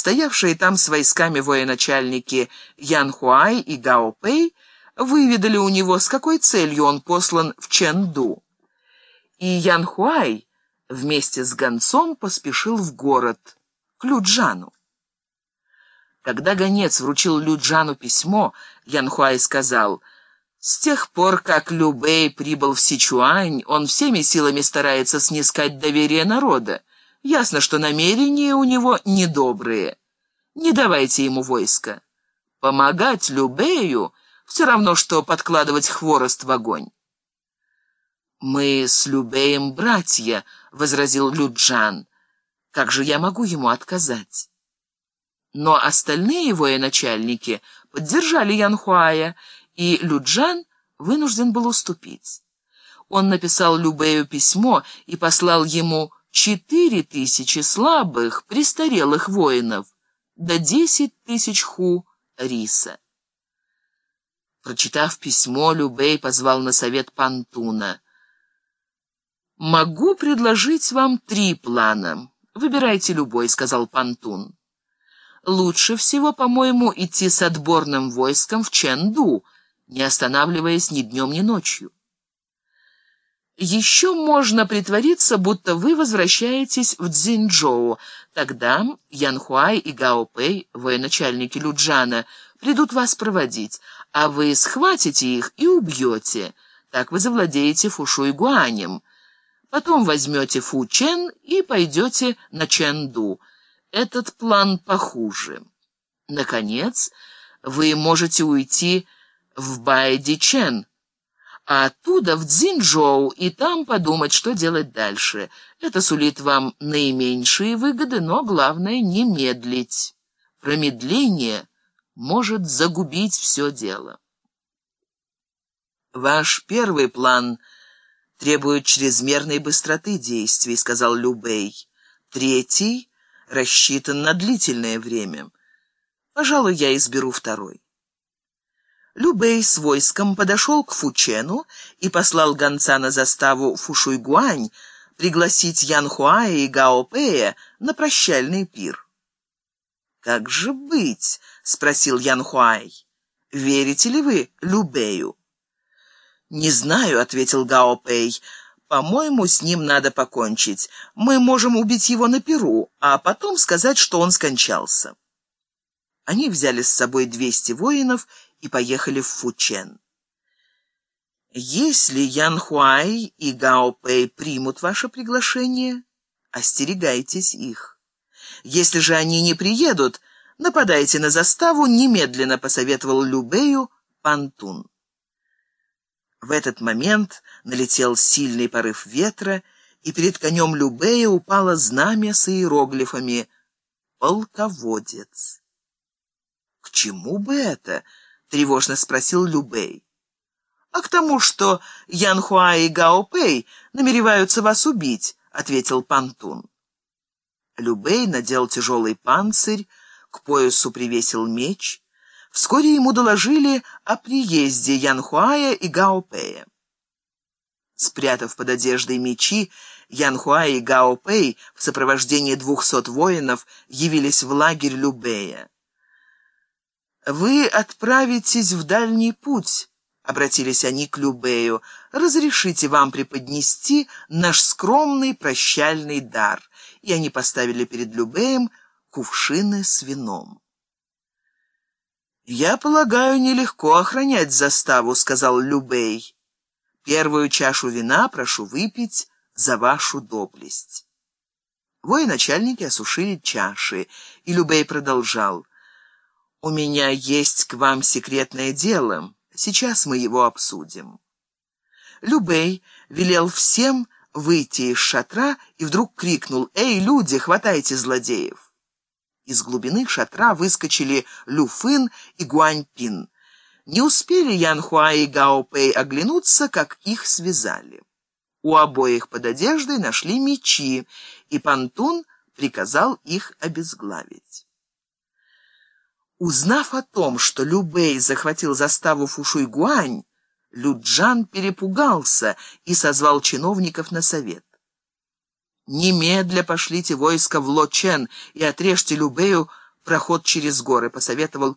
Стоявшие там с войсками военачальники Ян Хуай и Гао Пэй выведали у него, с какой целью он послан в Чэнду. И Ян Хуай вместе с гонцом поспешил в город, к Люджану. Когда гонец вручил Люджану письмо, Ян Хуай сказал, «С тех пор, как Любэй прибыл в Сичуань, он всеми силами старается снискать доверие народа. Ясно, что намерения у него недобрые. Не давайте ему войска. Помогать Любею все равно, что подкладывать хворост в огонь. «Мы с Любеем братья», — возразил Люджан. «Как же я могу ему отказать?» Но остальные военачальники поддержали Янхуая, и Люджан вынужден был уступить. Он написал Любею письмо и послал ему четыре тысячи слабых, престарелых воинов, да десять тысяч ху риса. Прочитав письмо, Любей позвал на совет Пантуна. «Могу предложить вам три плана. Выбирайте любой», — сказал Пантун. «Лучше всего, по-моему, идти с отборным войском в Чэнду, не останавливаясь ни днем, ни ночью. Еще можно притвориться, будто вы возвращаетесь в Цзиньчжоу. Тогда Янхуай и Гао Пэй, военачальники Люджана, придут вас проводить, а вы схватите их и убьете. Так вы завладеете Фушуйгуанем. Потом возьмете Фу Чен и пойдете на Чэнду. Этот план похуже. Наконец, вы можете уйти в Байди Чен, а оттуда в Цзиньчжоу и там подумать, что делать дальше. Это сулит вам наименьшие выгоды, но главное не медлить. Промедление может загубить все дело. Ваш первый план требует чрезмерной быстроты действий, сказал Любей. Третий рассчитан на длительное время. Пожалуй, я изберу второй. Любэй с войском подошел к Фучену и послал гонца на заставу Фушуйгуань пригласить Янхуая и Гаопея на прощальный пир. «Как же быть?» — спросил Янхуай. «Верите ли вы Любею?» «Не знаю», — ответил Гаопей. «По-моему, с ним надо покончить. Мы можем убить его на Перу, а потом сказать, что он скончался». Они взяли с собой двести воинов и поехали в Фучен. Если Ян Хуай и Гао Пэй примут ваше приглашение, остерегайтесь их. Если же они не приедут, нападайте на заставу, немедленно посоветовал Любею Пантун. В этот момент налетел сильный порыв ветра, и перед конем Любея упало знамя с иероглифами «Полководец». «К чему бы это?» — тревожно спросил Любей. «А к тому, что Янхуа и Гаопэй намереваются вас убить», — ответил Пантун. Любей надел тяжелый панцирь, к поясу привесил меч. Вскоре ему доложили о приезде Янхуая и Гаопэя. Спрятав под одеждой мечи, Янхуа и Гаопэй в сопровождении двухсот воинов явились в лагерь Любея. «Вы отправитесь в дальний путь», — обратились они к Любею. «Разрешите вам преподнести наш скромный прощальный дар». И они поставили перед Любеем кувшины с вином. «Я полагаю, нелегко охранять заставу», — сказал Любей. «Первую чашу вина прошу выпить за вашу доблесть». Военачальники осушили чаши, и Любей продолжал. «У меня есть к вам секретное дело. Сейчас мы его обсудим». Любей велел всем выйти из шатра и вдруг крикнул «Эй, люди, хватайте злодеев!» Из глубины шатра выскочили Люфын и Гуаньпин. Не успели Янхуа и Гаопэй оглянуться, как их связали. У обоих под одеждой нашли мечи, и Пантун приказал их обезглавить. Узнав о том, что Любэй захватил заставу Фушуйгуань, Люджан перепугался и созвал чиновников на совет. «Немедля пошлите войско в Лочен и отрежьте Любею проход через горы, посоветовал